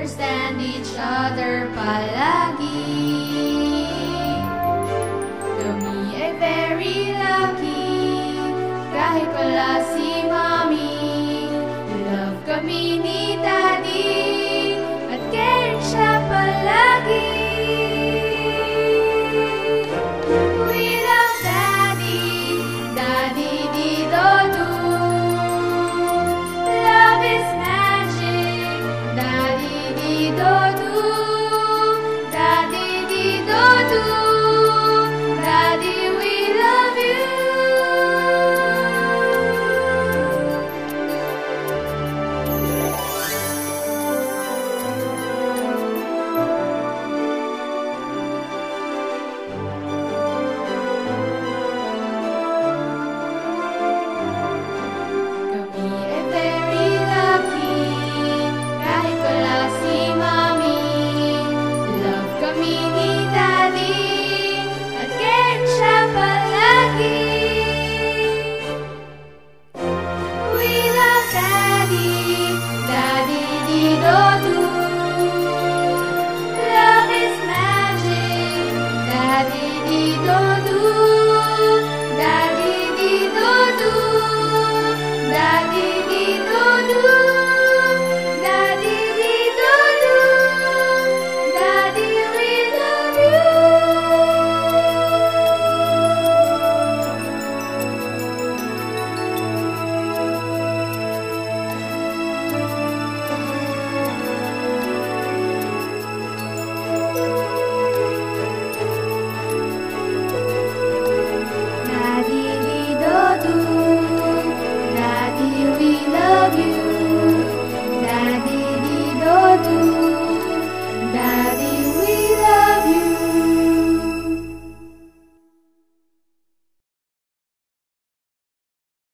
understand each other palagi. To me, ay very lucky kahit wala si know